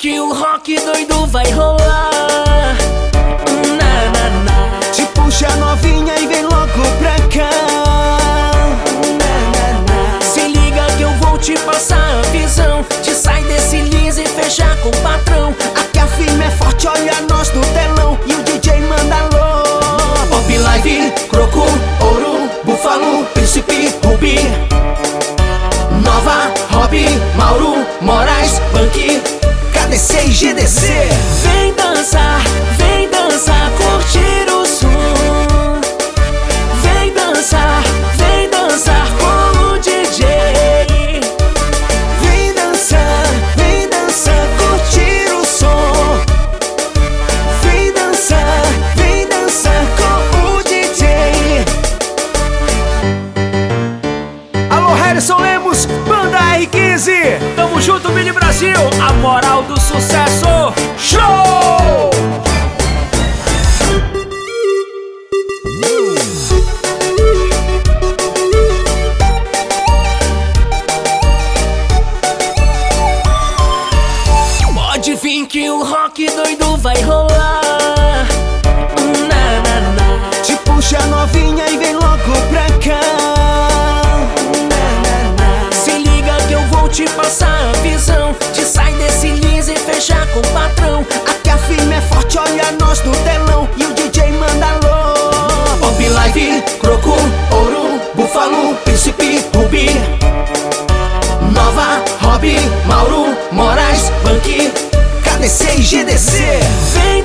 que o rock doido vai rolar. Na, na, na. Te puxa novinha e vem logo pra cá. Na, na, na. Se liga que eu vou te passar a visão. Te sai desse liso e fecha com o patrão. Aqui a firma é forte, olha nós no telão. E o DJ manda alô. Pop Live, Croco, Ouro, Búfalo, Príncipe, Rubi. Nova, Hobby, Mauro, Moraes, Banqui. GDC Vem dançar, vem dançar, curtir o som. Vem dançar, vem dançar com o DJ Vem dançar, vem dançar, curtir o som. Vem dançar, vem dançar com o DJ Alô, Harrison Lemos, Banda R15. Do sucesso. Show! Pode vir que o rock doido vai rolar nós no telão E o DJ manda alô. Pop Live, Croco, Ouro, Búfalo, Príncipe, Rubi Nova, Hobby, Mauro, Moraes, Punk KDC e GDC Vem